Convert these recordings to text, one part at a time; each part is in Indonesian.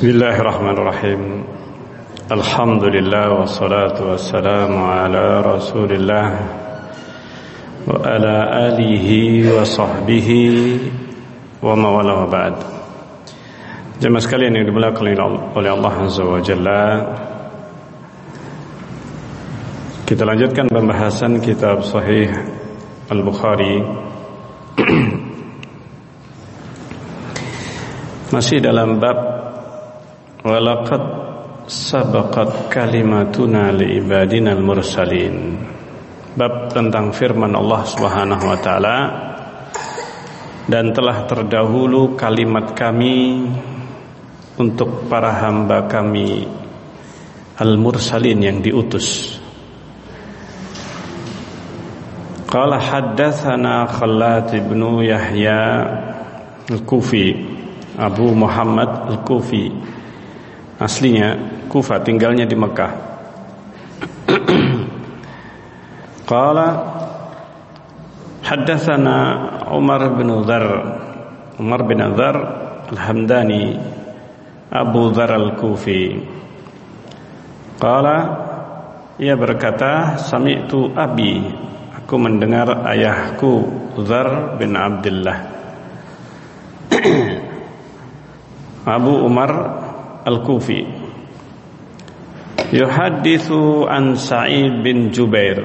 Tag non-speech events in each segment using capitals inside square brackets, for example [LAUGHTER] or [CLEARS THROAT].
بسم الله الرحمن الرحيم الحمد لله والصلاة والسلام على رسول الله وعلى آله وصحبه وما والاه بعد Jemaah sekalian yang dimuliakan oleh Allah Azza wa Jalla Kita lanjutkan pembahasan kitab Sahih Al-Bukhari [CLEARS THROAT] Masih dalam bab Walaqad sabaqat kalimatuna liibadina al-mursalin Bab tentang firman Allah Subhanahu wa taala. Dan telah terdahulu kalimat kami untuk para hamba kami al-mursalin yang diutus. Qala haddatsana Khallat ibnu Yahya al-Kufi Abu Muhammad al-Kufi aslinya Kufa tinggalnya di Mekah. [CLEARS THROAT] Qala Haddatsana Umar bin Dzar Umar bin Dzar Al-Hamdani Abu Dzar Al-Kufi. Qala ia berkata sami'tu abi aku mendengar ayahku Dzar bin Abdullah [CLEARS THROAT] Abu Umar Al-Kufi. Yuhadithu an Sa'id bin Jubair.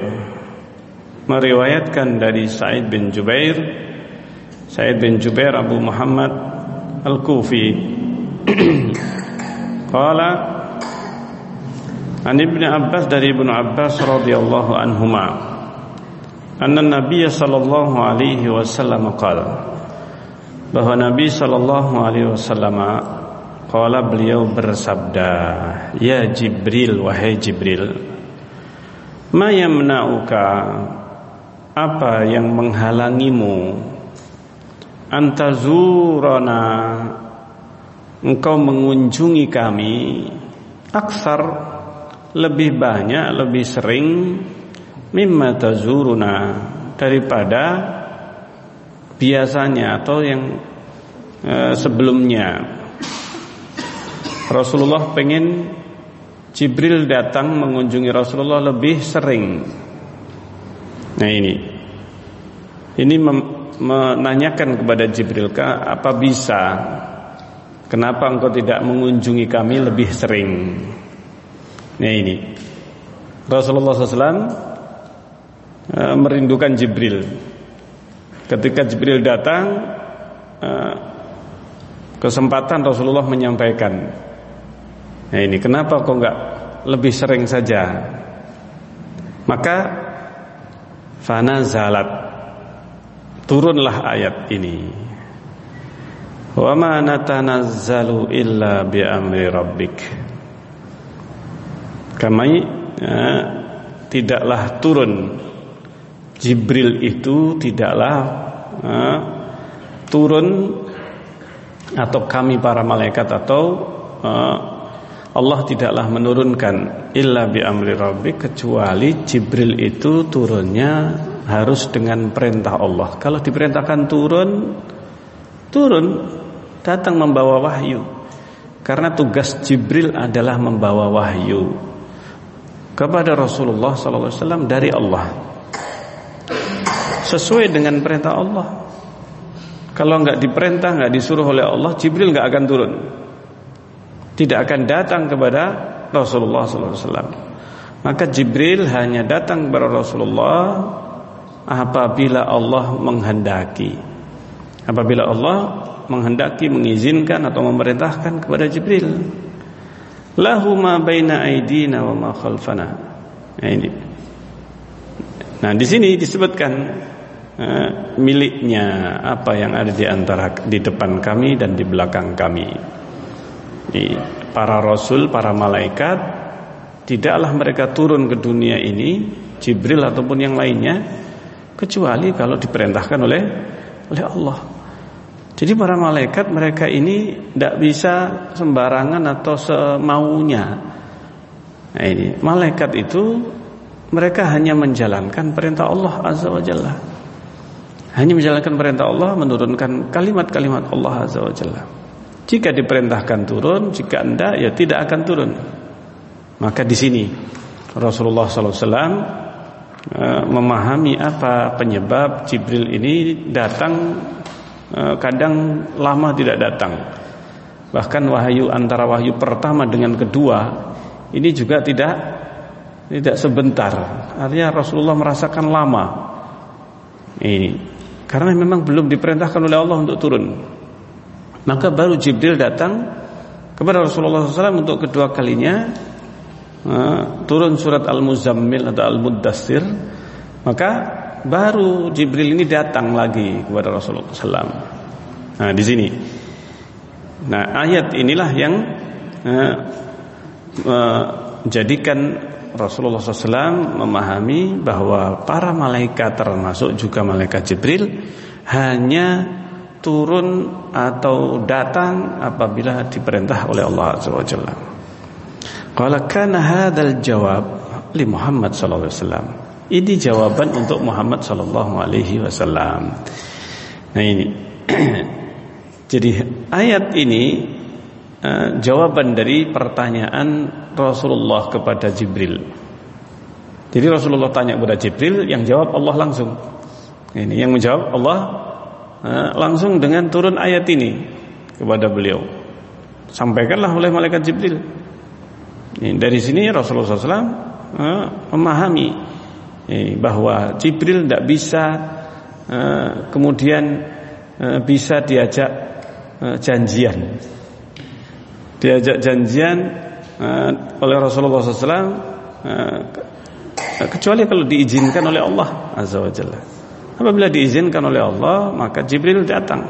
Meriwayatkan dari Sa'id bin Jubair Sa'id bin Jubair Abu Muhammad Al-Kufi. [CLEARS THROAT] Qala An Ibn Abbas dari Ibn Abbas radhiyallahu anhuma Anna Nabi sallallahu alaihi wasallam qala bahwa Nabi sallallahu alaihi wasallam Qala beliau bersabda Ya Jibril Wahai Jibril Ma yamna'uka? Apa yang menghalangimu? Antazurana Engkau mengunjungi kami Aksar Lebih banyak Lebih sering Mimma tazuruna Daripada Biasanya Atau yang eh, Sebelumnya Rasulullah pengen Jibril datang mengunjungi Rasulullah lebih sering. Nah ini, ini menanyakan kepada Jibril, apa bisa? Kenapa engkau tidak mengunjungi kami lebih sering? Nah ini, Rasulullah SAW e, merindukan Jibril. Ketika Jibril datang, e, kesempatan Rasulullah menyampaikan Nah ini kenapa kok nggak lebih sering saja? Maka fana zalat turunlah ayat ini. Wa ma natanazzalu illa bi amri rabbik. Kami ya, tidaklah turun Jibril itu tidaklah ya, turun atau kami para malaikat atau uh, Allah tidaklah menurunkan illa bi amri rabbi kecuali Jibril itu turunnya harus dengan perintah Allah. Kalau diperintahkan turun, turun datang membawa wahyu. Karena tugas Jibril adalah membawa wahyu kepada Rasulullah SAW dari Allah. Sesuai dengan perintah Allah. Kalau nggak diperintah, nggak disuruh oleh Allah, Jibril nggak akan turun tidak akan datang kepada Rasulullah SAW. Maka Jibril hanya datang kepada Rasulullah apabila Allah menghendaki. Apabila Allah menghendaki, mengizinkan atau memerintahkan kepada Jibril. Lahu ma baina aidina wa ma khalfana. Nah ini. Nah, di sini disebutkan uh, miliknya apa yang ada di antara di depan kami dan di belakang kami para rasul, para malaikat tidaklah mereka turun ke dunia ini Jibril ataupun yang lainnya kecuali kalau diperintahkan oleh oleh Allah. Jadi para malaikat mereka ini tidak bisa sembarangan atau semaunya. Nah ini malaikat itu mereka hanya menjalankan perintah Allah Azza wa Jalla. Hanya menjalankan perintah Allah menurunkan kalimat-kalimat Allah Azza wa Jalla. Jika diperintahkan turun, jika enggak ya tidak akan turun. Maka di sini Rasulullah SAW uh, memahami apa penyebab Jibril ini datang uh, kadang lama tidak datang. Bahkan wahyu antara wahyu pertama dengan kedua ini juga tidak tidak sebentar. Artinya Rasulullah merasakan lama. Ini karena memang belum diperintahkan oleh Allah untuk turun. Maka baru Jibril datang kepada Rasulullah SAW untuk kedua kalinya uh, turun surat Al-Muzammil atau Al-Muddassir. Maka baru Jibril ini datang lagi kepada Rasulullah SAW. Nah di sini. Nah ayat inilah yang uh, menjadikan Rasulullah SAW memahami bahwa para malaikat termasuk juga malaikat Jibril hanya turun atau datang apabila diperintah oleh Allah Azza wa Jalla. Qala kana hadzal jawab li Muhammad sallallahu alaihi wasallam. Ini jawaban untuk Muhammad sallallahu alaihi wasallam. Nah ini. [CLEARS THROAT] Jadi ayat ini uh, jawaban dari pertanyaan Rasulullah kepada Jibril. Jadi Rasulullah tanya kepada Jibril, yang jawab Allah langsung. Ini yang menjawab Allah langsung dengan turun ayat ini kepada beliau. Sampaikanlah oleh malaikat Jibril. Dari sini Rasulullah SAW eh, memahami ini, bahwa Jibril tidak bisa kemudian bisa diajak janjian diajak janjian oleh Rasulullah SAW eh, kecuali kalau diizinkan oleh Allah Azza wa Jalla. Apabila diizinkan oleh Allah, maka Jibril datang.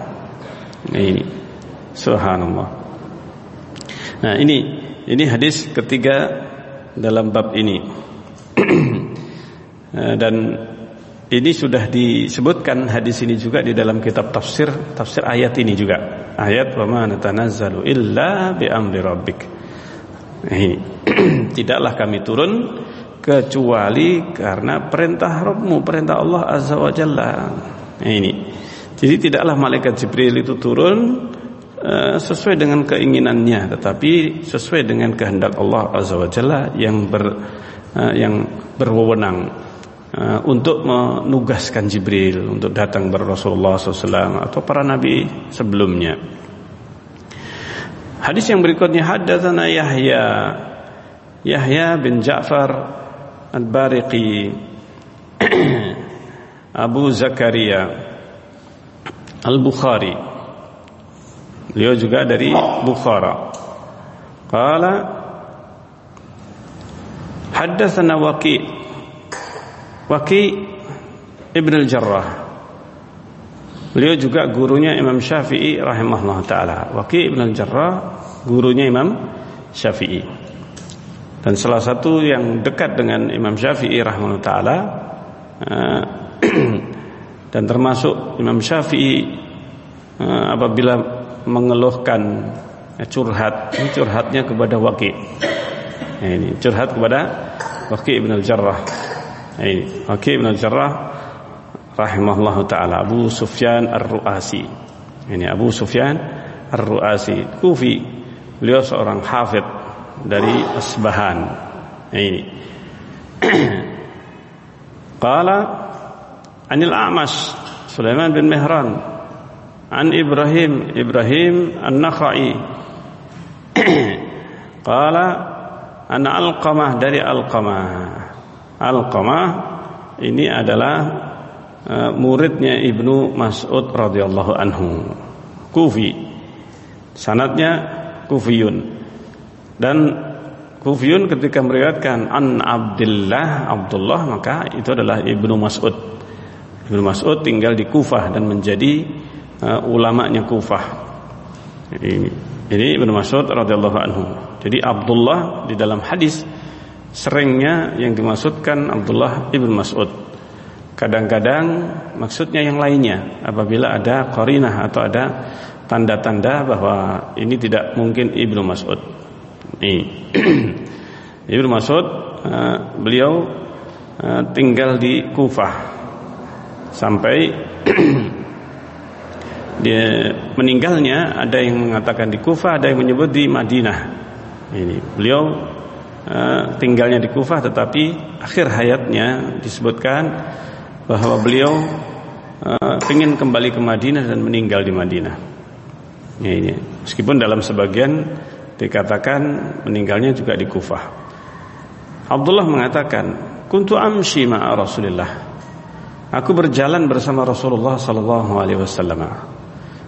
Ini subhanallah. Nah, ini ini hadis ketiga dalam bab ini. [CLEARS THROAT] Eh, dan ini sudah disebutkan hadis ini juga di dalam kitab tafsir tafsir ayat ini juga. Ayat wa ma natanazzalu illa bi amri rabbik. [CLEARS THROAT] Tidaklah kami turun kecuali karena perintah Rabbmu, perintah Allah Azza wa Jalla. Ini. Jadi tidaklah malaikat Jibril itu turun uh, sesuai dengan keinginannya, tetapi sesuai dengan kehendak Allah Azza wa Jalla yang ber uh, yang berwenang uh, untuk menugaskan Jibril untuk datang kepada Rasulullah SAW atau para nabi sebelumnya. Hadis yang berikutnya hadatsana Yahya Yahya bin Ja'far Al-Bariqi [CLEARS THROAT] Abu Zakaria Al-Bukhari Beliau juga dari Bukhara Qala Haddatsana Waqi' Waki Ibn al-Jarrah Beliau juga gurunya Imam Syafi'i rahimahullah taala. Waki Ibn al-Jarrah gurunya Imam Syafi'i. Dan salah satu yang dekat dengan Imam Syafi'i rahimahullah taala eh, [CLEARS THROAT] dan termasuk Imam Syafi'i eh, apabila mengeluhkan eh, curhat, curhatnya kepada Waki. Ini curhat kepada Waki Ibn al-Jarrah ini Waqi' bin Al-Jarrah rahimahullahu taala Abu Sufyan Ar-Ru'asi. Ini Abu Sufyan Ar-Ru'asi, Kufi. Beliau seorang hafid dari Asbahan. Ini. [CLEARS THROAT] Qala Anil A'mash Sulaiman bin Mihran An Ibrahim Ibrahim An-Nakhai [CLEARS THROAT] Qala Ana Alqamah dari Alqamah Alqamah ini adalah uh, muridnya Ibnu Mas'ud radhiyallahu anhu. Kufi. Sanatnya Kufiyun. Dan Kufiyun ketika meriwayatkan an Abdullah Abdullah maka itu adalah Ibnu Mas'ud. Ibnu Mas'ud tinggal di Kufah dan menjadi uh, ulamanya Kufah. Jadi ini Ibnu Mas'ud radhiyallahu anhu. Jadi Abdullah di dalam hadis seringnya yang dimaksudkan Abdullah ibn Mas'ud. Kadang-kadang maksudnya yang lainnya apabila ada korinah atau ada tanda-tanda bahwa ini tidak mungkin ibnu Mas'ud. Ini ibnu Mas'ud uh, beliau uh, tinggal di Kufah sampai [CLEARS THROAT] dia meninggalnya ada yang mengatakan di Kufah, ada yang menyebut di Madinah. Ini beliau uh, tinggalnya di Kufah tetapi akhir hayatnya disebutkan bahwa beliau ingin kembali ke Madinah dan meninggal di Madinah. Ini. Meskipun dalam sebagian dikatakan meninggalnya juga di Kufah. Abdullah mengatakan, "Kuntu amshi ma'a Rasulillah." Aku berjalan bersama Rasulullah sallallahu alaihi wasallam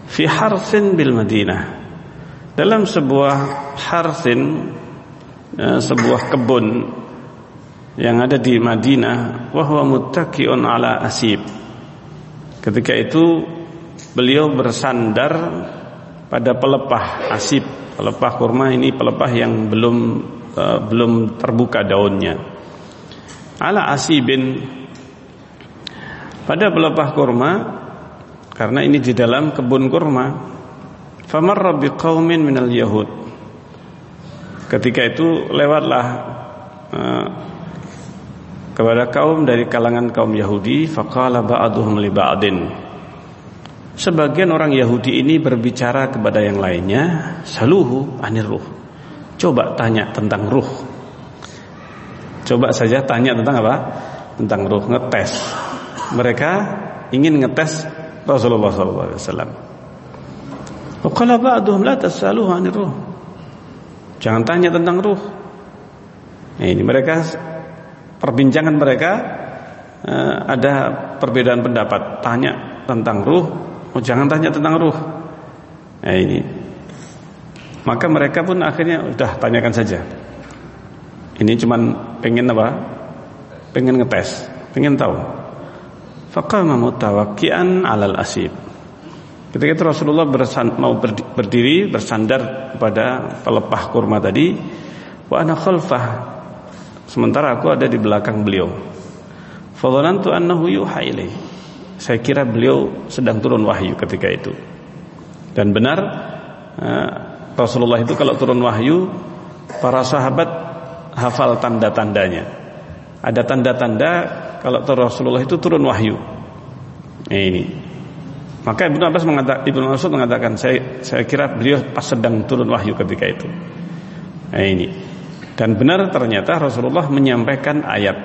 fi harsin bil Madinah dalam sebuah harsin ya, sebuah kebun yang ada di Madinah wahwa muttaqiun ala asib ketika itu beliau bersandar pada pelepah asib pelepah kurma ini pelepah yang belum uh, belum terbuka daunnya ala asibin pada pelepah kurma karena ini di dalam kebun kurma. Famarra biqaumin minal yahud. Ketika itu lewatlah uh, kepada kaum dari kalangan kaum Yahudi, faqala ba'duhum li ba'din. Sebagian orang Yahudi ini berbicara kepada yang lainnya, saluhu anir ruh. Coba tanya tentang ruh. Coba saja tanya tentang apa? Tentang ruh, ngetes. Mereka ingin ngetes Rasulullah SAW. Qala ba'duhum la tasaluhu 'anil ruh. Jangan tanya tentang ruh. Nah, ini mereka perbincangan mereka uh, ada perbedaan pendapat. Tanya tentang ruh, oh jangan tanya tentang ruh. Nah, ini. Maka mereka pun akhirnya udah tanyakan saja. Ini cuman pengen apa? Pengen ngetes, pengen tahu. Faqama mutawakkian alal asib. Ketika itu Rasulullah bersan, mau berdiri bersandar pada pelepah kurma tadi, wa ana khalfah. Sementara aku ada di belakang beliau. Fadhanantu annahu yuha ilaih. Saya kira beliau sedang turun wahyu ketika itu. Dan benar eh, Rasulullah itu kalau turun wahyu para sahabat hafal tanda-tandanya. Ada tanda-tanda kalau Rasulullah itu turun wahyu. Nah, ini. Maka Ibnu Abbas mengatakan Ibnu Mas'ud mengatakan saya saya kira beliau pas sedang turun wahyu ketika itu. Nah, ini. Dan benar ternyata Rasulullah menyampaikan ayat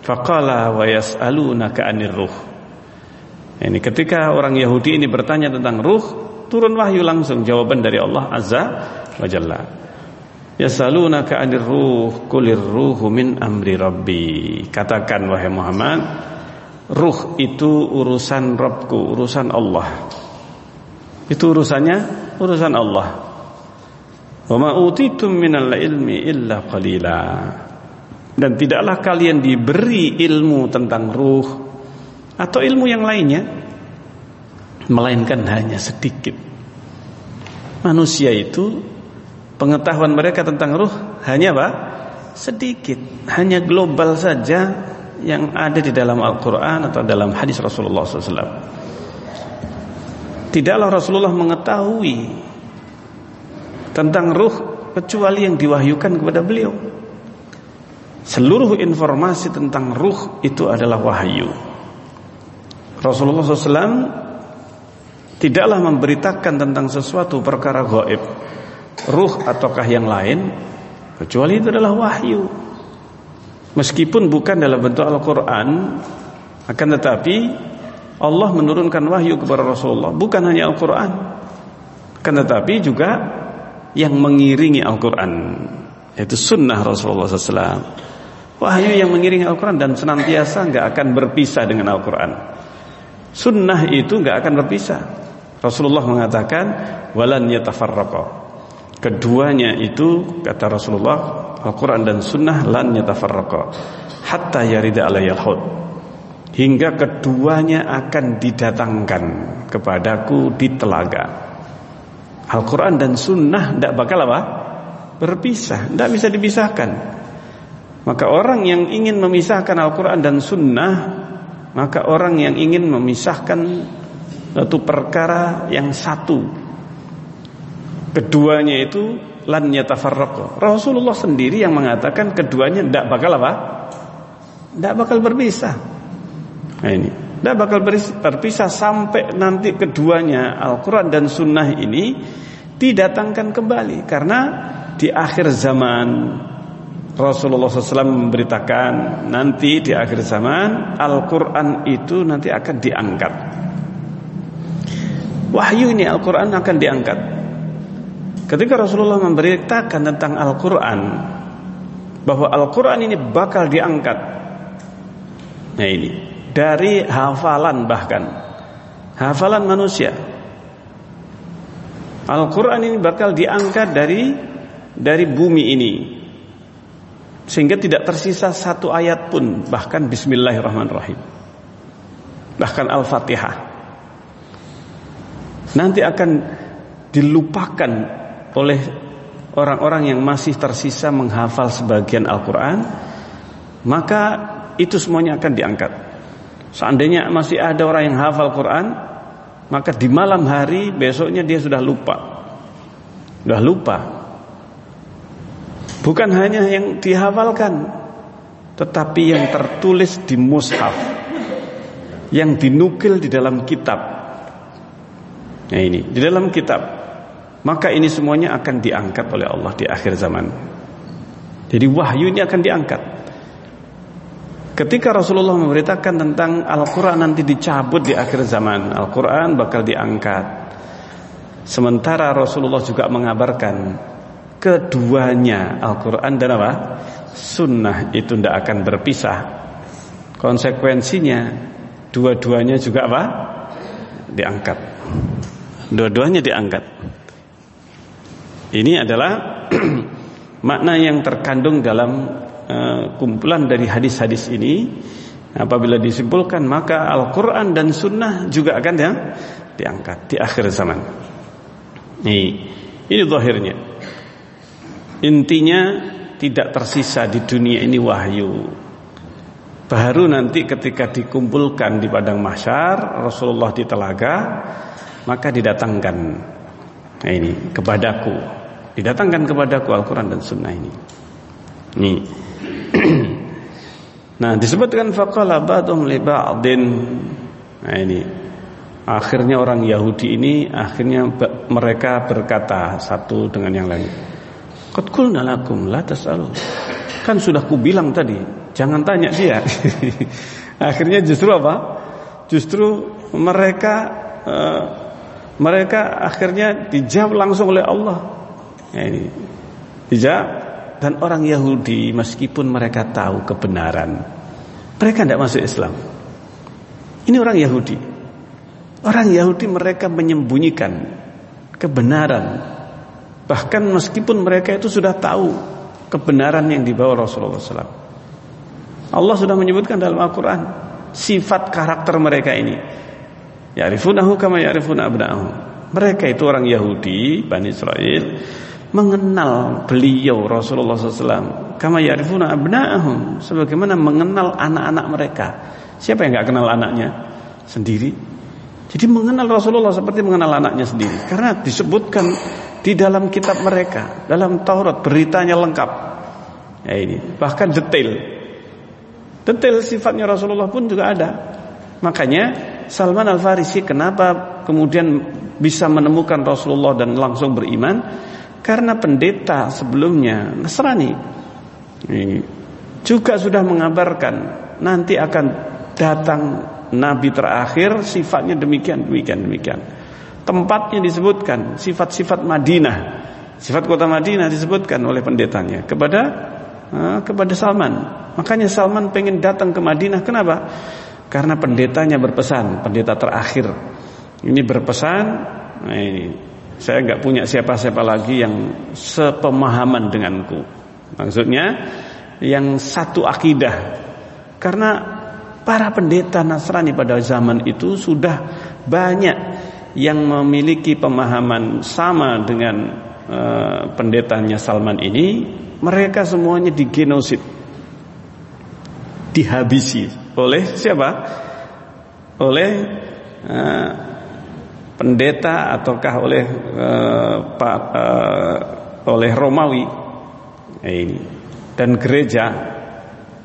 faqala wa yas'alunaka 'anir ruh. Ini ketika orang Yahudi ini bertanya tentang ruh, turun wahyu langsung jawaban dari Allah Azza wa Jalla. Yasalunaka 'anir ruh kulir ruhu min amri rabbi. Katakan wahai Muhammad, ruh itu urusan Rabbku, urusan Allah. Itu urusannya urusan Allah. Wa ma utitum minal ilmi illa qalila. Dan tidaklah kalian diberi ilmu tentang ruh atau ilmu yang lainnya melainkan hanya sedikit. Manusia itu pengetahuan mereka tentang ruh hanya apa? Sedikit, hanya global saja yang ada di dalam Al-Quran atau dalam hadis Rasulullah SAW. Tidaklah Rasulullah mengetahui tentang ruh kecuali yang diwahyukan kepada beliau. Seluruh informasi tentang ruh itu adalah wahyu. Rasulullah SAW tidaklah memberitakan tentang sesuatu perkara gaib ruh ataukah yang lain kecuali itu adalah wahyu. Meskipun bukan dalam bentuk Al-Quran akan tetapi Allah menurunkan wahyu kepada Rasulullah. Bukan hanya Al-Quran akan tetapi juga yang mengiringi Al-Quran yaitu sunnah Rasulullah SAW wahyu yang mengiringi Al-Quran dan senantiasa nggak akan berpisah dengan Al-Quran sunnah itu nggak akan berpisah Rasulullah mengatakan walan yatafarraqa Keduanya itu kata Rasulullah Al-Quran dan Sunnah lan yatafarraqa hatta yarida alayyal hud hingga keduanya akan didatangkan kepadaku di telaga. Al-Quran dan Sunnah tidak bakal apa? Berpisah, tidak bisa dipisahkan. Maka orang yang ingin memisahkan Al-Quran dan Sunnah, maka orang yang ingin memisahkan satu perkara yang satu Keduanya itu lan yatafarraqu. Rasulullah sendiri yang mengatakan keduanya tidak bakal apa? Tidak bakal berpisah. Nah ini. Tidak bakal berpisah sampai nanti keduanya Al-Quran dan Sunnah ini didatangkan kembali karena di akhir zaman Rasulullah SAW memberitakan nanti di akhir zaman Al-Quran itu nanti akan diangkat. Wahyu ini Al-Quran akan diangkat. Ketika Rasulullah memberitakan tentang Al-Quran Bahwa Al-Quran ini bakal diangkat. Nah ini dari hafalan bahkan. Hafalan manusia. Al-Qur'an ini bakal diangkat dari dari bumi ini sehingga tidak tersisa satu ayat pun bahkan bismillahirrahmanirrahim. Bahkan Al-Fatihah. Nanti akan dilupakan oleh orang-orang yang masih tersisa menghafal sebagian Al-Qur'an, maka itu semuanya akan diangkat. Seandainya masih ada orang yang hafal Quran, maka di malam hari besoknya dia sudah lupa. Sudah lupa. Bukan hanya yang dihafalkan, tetapi yang tertulis di mushaf. Yang dinukil di dalam kitab. Nah ini, di dalam kitab. Maka ini semuanya akan diangkat oleh Allah di akhir zaman. Jadi wahyu ini akan diangkat. Ketika Rasulullah memberitakan tentang Al-Quran nanti dicabut di akhir zaman Al-Quran bakal diangkat Sementara Rasulullah juga mengabarkan Keduanya Al-Quran dan apa? Sunnah itu tidak akan berpisah Konsekuensinya Dua-duanya juga apa? Diangkat Dua-duanya diangkat Ini adalah [CLEARS THROAT] Makna yang terkandung dalam Eh, kumpulan dari hadis-hadis ini apabila disimpulkan maka Al-Qur'an dan sunnah juga akan ya, diangkat di akhir zaman. Ini ini zahirnya. Intinya tidak tersisa di dunia ini wahyu. Baru nanti ketika dikumpulkan di padang mahsyar Rasulullah di telaga maka didatangkan nah ini kepadaku didatangkan kepadaku Al-Qur'an dan sunnah ini. Nih [CLEARS THROAT] nah, disebutkan faqala ba'dhum li ba'din. Nah, ini. Akhirnya orang Yahudi ini akhirnya mereka berkata satu dengan yang lain. Qad qulna lakum la. Kan sudah ku bilang tadi, jangan tanya dia. [LAUGHS] akhirnya justru apa? Justru mereka uh, mereka akhirnya dijawab langsung oleh Allah. Nah, ini. Dijawab dan orang Yahudi meskipun mereka tahu kebenaran mereka tidak masuk Islam ini orang Yahudi orang Yahudi mereka menyembunyikan kebenaran bahkan meskipun mereka itu sudah tahu kebenaran yang dibawa Rasulullah SAW Allah sudah menyebutkan dalam Al-Quran sifat karakter mereka ini. Ya'rifunahu kama ya'rifuna abna'ahum. Mereka itu orang Yahudi Bani Israel mengenal beliau Rasulullah SAW kama yarifuna abna'ahum sebagaimana mengenal anak-anak mereka. Siapa yang nggak kenal anaknya? Sendiri. Jadi mengenal Rasulullah seperti mengenal anaknya sendiri. Karena disebutkan di dalam kitab mereka dalam Taurat beritanya lengkap. Ya ini. Bahkan detail. Detail sifatnya Rasulullah pun juga ada. Makanya Salman Al Farisi kenapa kemudian bisa menemukan Rasulullah dan langsung beriman? Karena pendeta sebelumnya Nasrani juga sudah mengabarkan nanti akan datang nabi terakhir sifatnya demikian demikian demikian. Tempatnya disebutkan sifat-sifat Madinah. Sifat kota Madinah disebutkan oleh pendetanya kepada uh, kepada Salman. Makanya Salman pengen datang ke Madinah. Kenapa? Karena pendetanya berpesan, pendeta terakhir ini berpesan. Nah ini saya nggak punya siapa-siapa lagi yang sepemahaman denganku. Maksudnya yang satu akidah. Karena para pendeta Nasrani pada zaman itu sudah banyak yang memiliki pemahaman sama dengan uh, pendetanya Salman ini, mereka semuanya digenosid. Dihabisi oleh siapa? Oleh uh, pendeta ataukah oleh uh, Pak uh, oleh Romawi ini dan gereja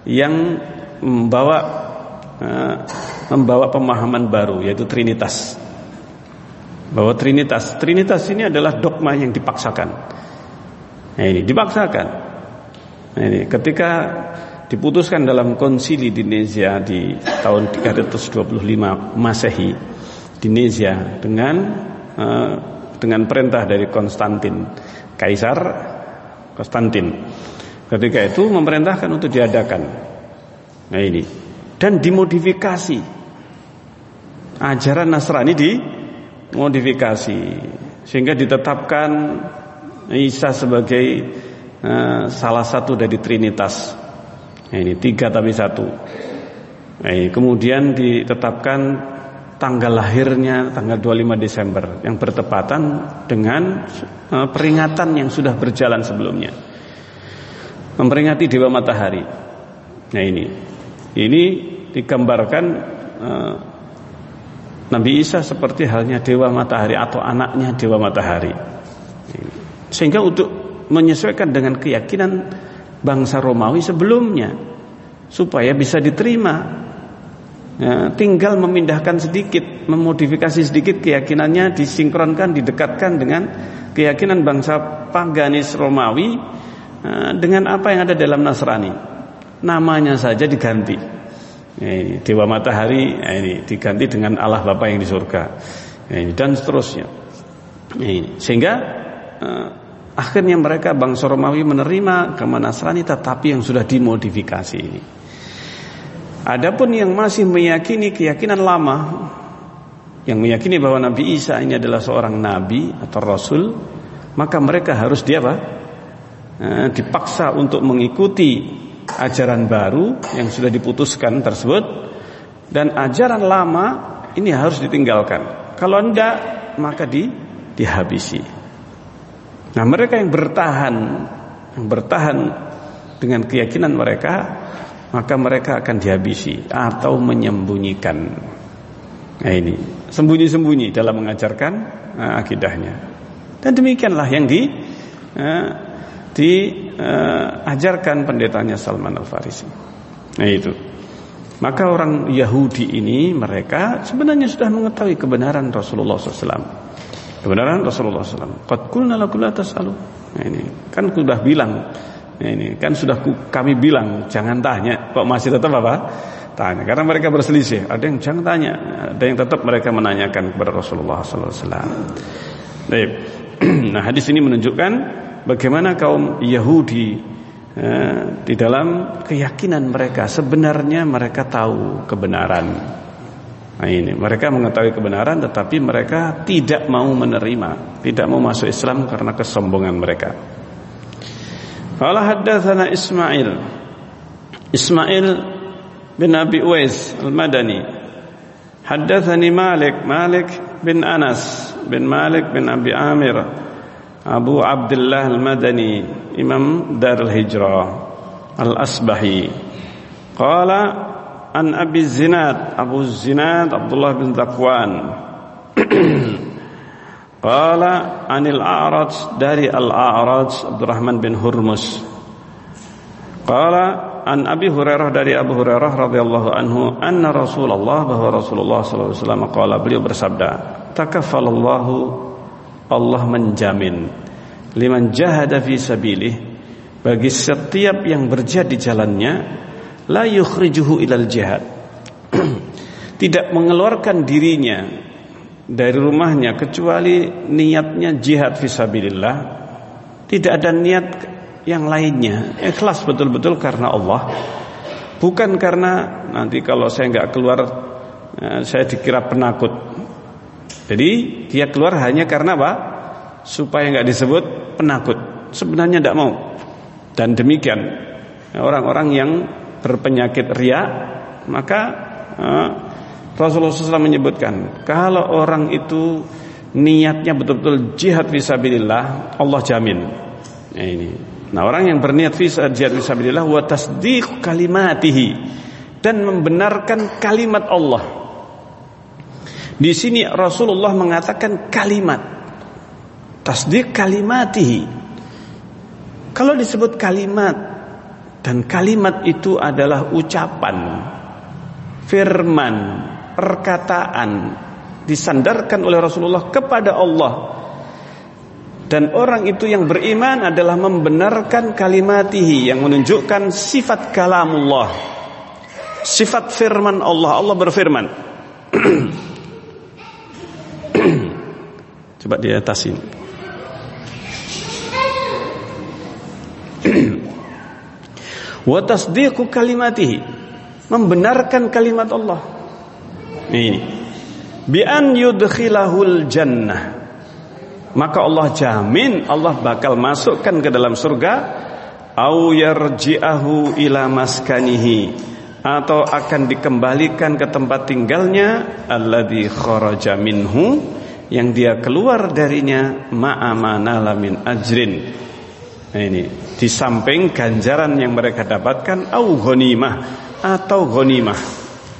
yang membawa membawa pemahaman baru yaitu trinitas. Bahwa trinitas, trinitas ini adalah dogma yang dipaksakan. Nah, ini dipaksakan. Nah, ini ketika diputuskan dalam konsili di Indonesia di tahun 325 Masehi di Indonesia dengan uh, dengan perintah dari Konstantin Kaisar Konstantin ketika itu memerintahkan untuk diadakan nah ini dan dimodifikasi ajaran Nasrani dimodifikasi sehingga ditetapkan Isa sebagai uh, salah satu dari Trinitas. Nah, ini tiga tapi satu. Nah, kemudian ditetapkan tanggal lahirnya tanggal 25 Desember yang bertepatan dengan uh, peringatan yang sudah berjalan sebelumnya. Memperingati dewa matahari. Nah ini. Ini digambarkan uh, Nabi Isa seperti halnya dewa matahari atau anaknya dewa matahari. Sehingga untuk menyesuaikan dengan keyakinan bangsa Romawi sebelumnya supaya bisa diterima ya, tinggal memindahkan sedikit memodifikasi sedikit keyakinannya disinkronkan didekatkan dengan keyakinan bangsa paganis Romawi ya, dengan apa yang ada dalam Nasrani. Namanya saja diganti ini, dewa matahari ya, ini diganti dengan Allah Bapa yang di surga ini, dan seterusnya ya, ini. sehingga uh, Akhirnya mereka bangsa Romawi menerima agama Nasrani tetapi yang sudah dimodifikasi ini. Adapun yang masih meyakini keyakinan lama yang meyakini bahwa Nabi Isa ini adalah seorang nabi atau rasul, maka mereka harus dia apa? Eh, dipaksa untuk mengikuti ajaran baru yang sudah diputuskan tersebut dan ajaran lama ini harus ditinggalkan. Kalau tidak maka di dihabisi. Nah mereka yang bertahan Yang bertahan dengan keyakinan mereka Maka mereka akan dihabisi Atau menyembunyikan Nah ini Sembunyi-sembunyi dalam mengajarkan uh, akidahnya Dan demikianlah yang di uh, Diajarkan uh, pendetanya Salman Al-Farisi Nah itu Maka orang Yahudi ini Mereka sebenarnya sudah mengetahui kebenaran Rasulullah SAW Kebenaran Rasulullah SAW. Qad kulna lakum la. Nah, ini kan sudah bilang. Nah, ini kan sudah kami bilang jangan tanya. Kok masih tetap apa? Tanya. Karena mereka berselisih. Ada yang jangan tanya. Ada yang tetap mereka menanyakan kepada Rasulullah SAW. [CLEARS THROAT] Nah hadis ini menunjukkan bagaimana kaum Yahudi eh, di dalam keyakinan mereka sebenarnya mereka tahu kebenaran. Nah ini mereka mengetahui kebenaran tetapi mereka tidak mau menerima, tidak mau masuk Islam karena kesombongan mereka. Qala haddatsana Ismail. Ismail bin Abi Uwais Al-Madani. Haddatsani Malik Malik bin Anas bin Malik bin Abi Amir Abu Abdullah Al-Madani Imam Darul Hijrah Al-Asbahi. Qala an Abi Zinad. Abu Zinad Abdullah bin Zakwan. [CLEARS THROAT] Qala anil A'raj dari Al-A'raj Abdurrahman bin Hurmus. Qala an Abi Hurairah dari Abu Hurairah radhiyallahu anhu anna Rasulullah bahwa Rasulullah sallallahu alaihi wasallam qala beliau bersabda takaffalallahu Allah menjamin. Liman jahada fi sabilih bagi setiap yang berjihad di jalannya la yukhrijuhu ilal jihad. [CLEARS THROAT] Tidak mengeluarkan dirinya dari rumahnya kecuali niatnya jihad fisabilillah tidak ada niat yang lainnya. Ikhlas betul-betul karena Allah. Bukan karena nanti kalau saya nggak keluar eh, saya dikira penakut jadi dia keluar hanya karena apa? Supaya nggak disebut penakut. Sebenarnya tidak mau. Dan demikian. Orang-orang yang berpenyakit ria maka uh, Rasulullah SAW menyebutkan kalau orang itu niatnya betul-betul jihad fisabilillah Allah jamin. Nah, ini. Nah orang yang berniat jihad fisabilillah wa tasdiq kalimatihi dan membenarkan kalimat Allah di sini Rasulullah mengatakan kalimat. Tasdik kalimatihi. Kalau disebut kalimat dan kalimat itu adalah ucapan Firman perkataan disandarkan oleh Rasulullah kepada Allah. Dan orang itu yang beriman adalah membenarkan kalimatihi yang menunjukkan sifat kalamullah sifat firman Allah. Allah berfirman [CLEARS THROAT] coba di atas ini wa tasdiqu kalimatihi. Membenarkan kalimat Allah. Ini. Bi an yudkhilahul jannah. Maka Allah jamin Allah bakal masukkan ke dalam surga. Au yarji'ahu ila maskanihi. Atau akan dikembalikan ke tempat tinggalnya. Alladzi kharaja minhu yang dia keluar darinya ma'amana lamin ajrin. Nah ini di samping ganjaran yang mereka dapatkan au ghanimah atau ghanimah.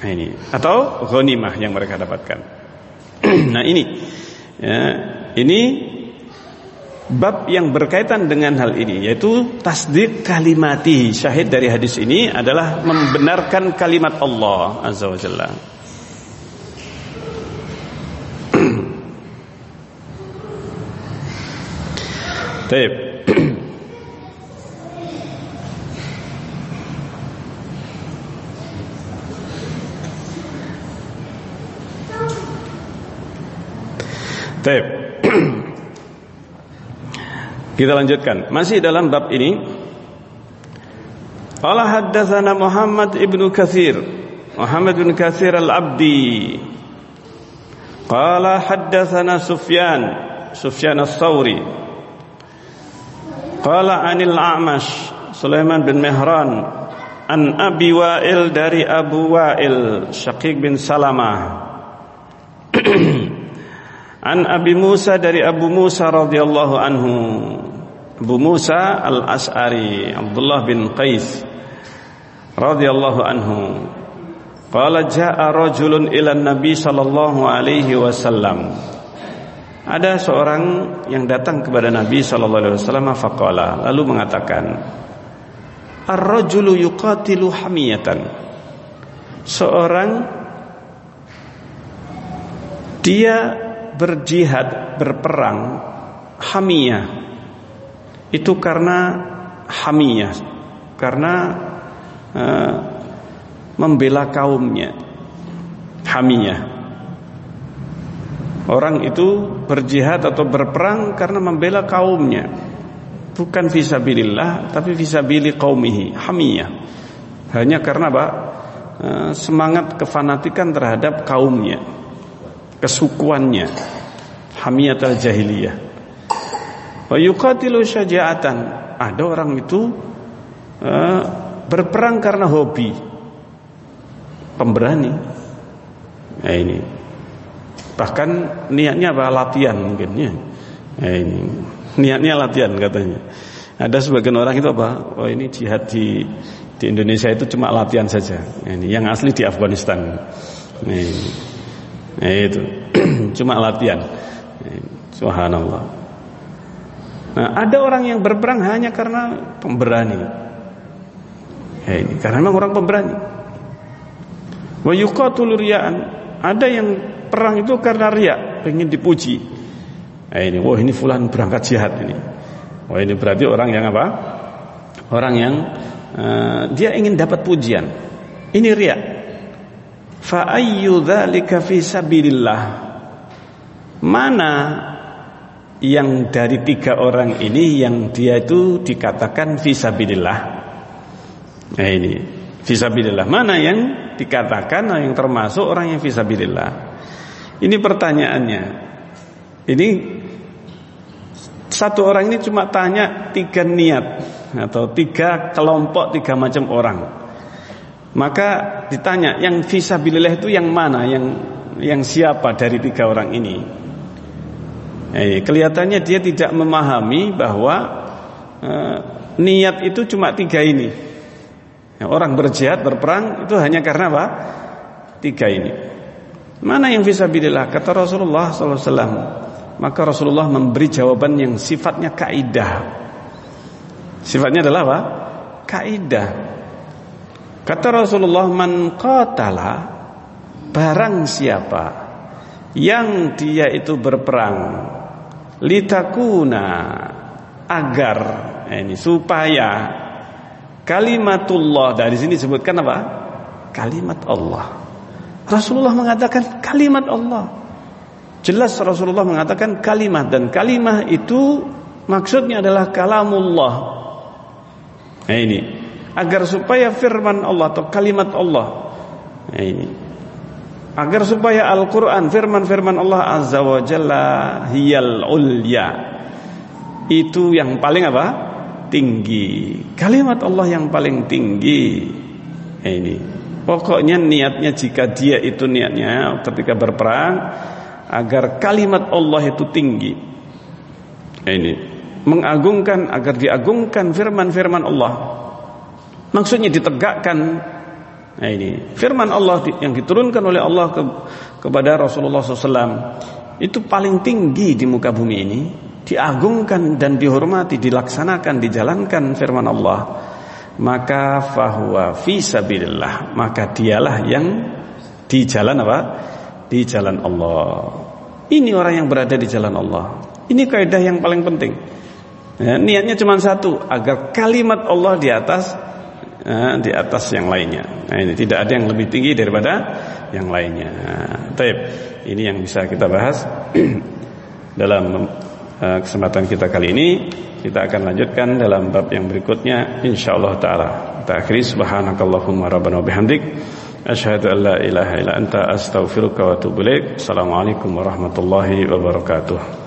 Nah ini atau ghanimah yang mereka dapatkan. [CLEARS THROAT] Nah ini ya ini bab yang berkaitan dengan hal ini yaitu tasdik kalimati. Syahid dari hadis ini adalah membenarkan kalimat Allah azza wajalla Baik Baik. Kita lanjutkan. Masih dalam bab ini. Allah haddatsana Muhammad ibnu Katsir. Muhammad bin Katsir al-Abdi. Qala haddatsana Sufyan. Sufyan ats-Tsauri. Qala 'anil A'mash Sulaiman bin Mihran an Abi Wa'il dari Abu Wa'il Syaqiq bin Salamah [CLEARS THROAT] An Abi Musa dari Abu Musa radhiyallahu anhu. Abu Musa Al-As'ari Abdullah bin Qais radhiyallahu anhu. Qala jaa rajulun ila Nabi sallallahu alaihi wasallam. Ada seorang yang datang kepada Nabi sallallahu alaihi wasallam faqala lalu mengatakan Ar-rajulu yuqatilu hamiyatan. Seorang dia berjihad, berperang hamiyah itu karena hamiyah karena uh, membela kaumnya hamiyah orang itu berjihad atau berperang karena membela kaumnya. Bukan visabilillah tapi visabili qaumihi hamiyah. Hanya karena apa? Uh, semangat kefanatikan terhadap kaumnya kesukuannya hamiyat al-jahiliyah. Wa yuqatilu syaja'atan. Ada orang itu uh, berperang karena hobi. Pemberani. Nah ini bahkan niatnya apa? Latihan mungkin ya. Nah, ini. Niatnya latihan katanya. Ada sebagian orang itu apa? Oh ini jihad di di Indonesia itu cuma latihan saja. Nah, ini yang asli di Afghanistan. Nah, ini. Nah, itu. [CLEARS THROAT] Cuma latihan. Subhanallah. Nah, ada orang yang berperang hanya karena pemberani. Ya, ini. Karena memang orang pemberani. Wa yuqatul Ada yang perang itu karena riya, ingin dipuji. Nah, ini, wah ini fulan berangkat jihad ini. Wah ini berarti orang yang apa? Orang yang uh, dia ingin dapat pujian. Ini riya fa ayyu dzalika fi sabilillah mana yang dari tiga orang ini yang dia itu dikatakan fisabilillah nah ini fisabilillah mana yang dikatakan yang termasuk orang yang fisabilillah ini pertanyaannya. Ini satu orang ini cuma tanya tiga niat atau tiga kelompok tiga macam orang. Maka ditanya yang visabilillah itu yang mana? Yang yang siapa dari tiga orang ini? Eh, kelihatannya dia tidak memahami bahwa eh, niat itu cuma tiga ini. Orang berjihad berperang itu hanya karena apa? Tiga ini mana yang visabilillah kata Rasulullah SAW maka Rasulullah memberi jawaban yang sifatnya kaidah. Sifatnya adalah apa? Kaidah. Kata Rasulullah man qatala barang siapa yang dia itu berperang litakuna agar eh, ini supaya kalimatullah. Dari sini sebutkan apa? Kalimat Allah. Rasulullah mengatakan kalimat Allah. Jelas Rasulullah mengatakan kalimat dan kalimat itu maksudnya adalah kalamullah. Nah ini agar supaya firman Allah atau kalimat Allah. Nah ini agar supaya Al-Qur'an firman-firman Allah Azza wa Jalla hiyal ulya. Itu yang paling apa? tinggi. Kalimat Allah yang paling tinggi. Nah, ini. Pokoknya niatnya jika dia itu niatnya ketika berperang agar kalimat Allah itu tinggi. Nah, ini mengagungkan agar diagungkan firman-firman Allah. Maksudnya ditegakkan Nah ini firman Allah yang diturunkan oleh Allah ke, kepada Rasulullah SAW itu paling tinggi di muka bumi ini, diagungkan dan dihormati, dilaksanakan, dijalankan firman Allah. Maka fahuwa fi sabilillah, maka dialah yang di jalan apa? Di jalan Allah. Ini orang yang berada di jalan Allah. Ini kaidah yang paling penting. Ya, niatnya cuma satu, agar kalimat Allah di atas Eh, di atas yang lainnya. Nah, ini tidak ada yang lebih tinggi daripada yang lainnya. Taib. Ini yang bisa kita bahas [CLEARS THROAT] dalam uh, kesempatan kita kali ini. Kita akan lanjutkan dalam bab yang berikutnya insyaallah taala. Kita akhiri subhanakallahumma rabbana bihamdik asyhadu an la ilaha illa anta astaghfiruka wa atubu ilaik. Assalamualaikum warahmatullahi wabarakatuh.